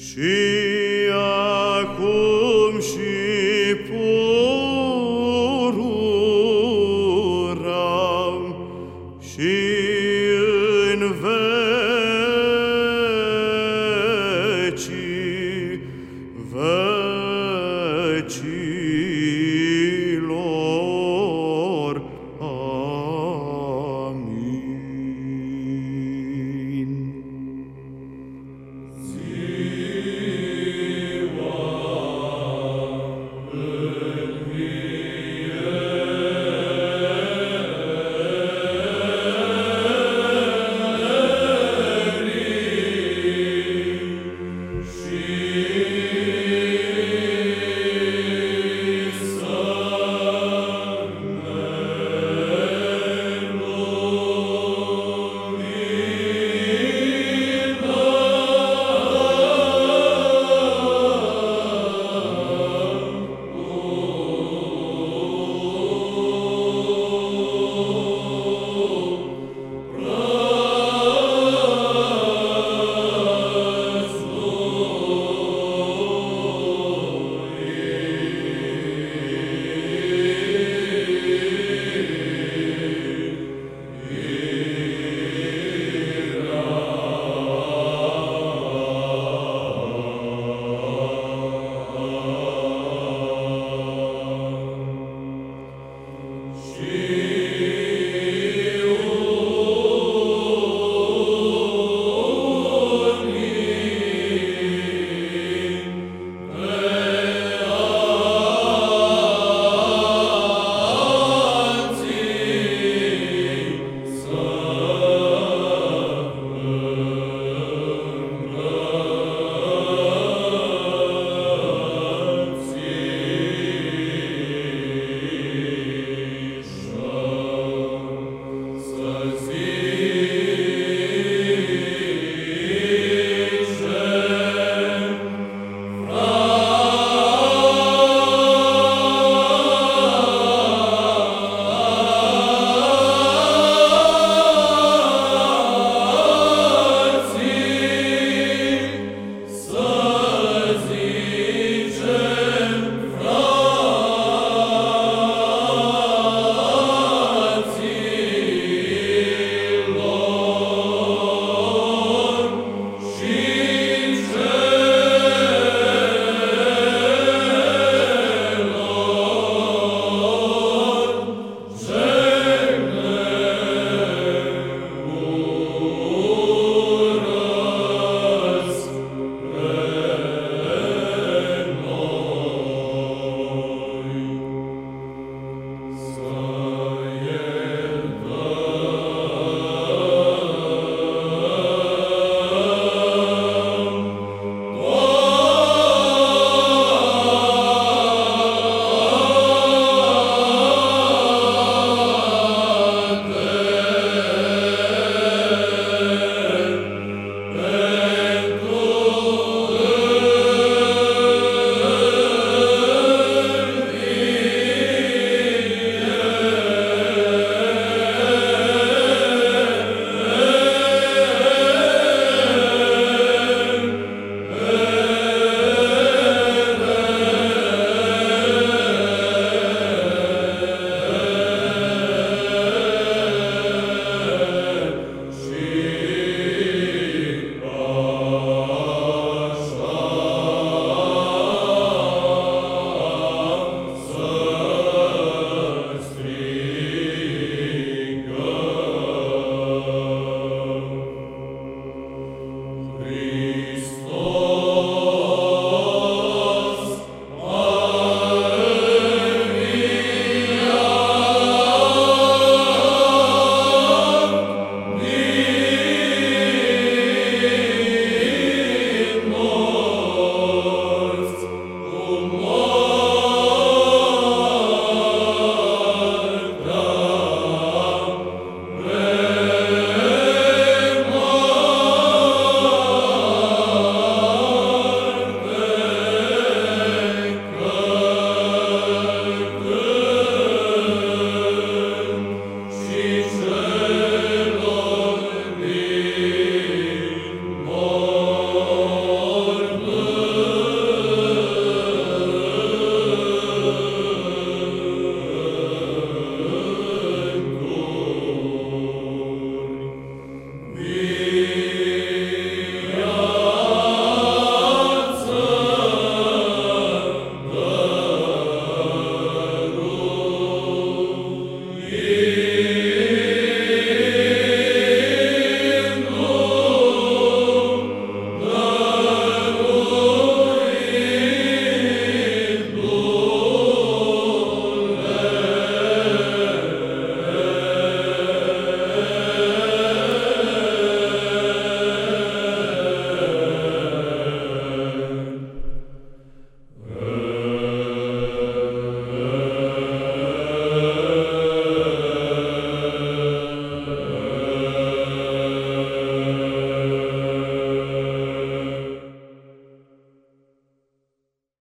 și acum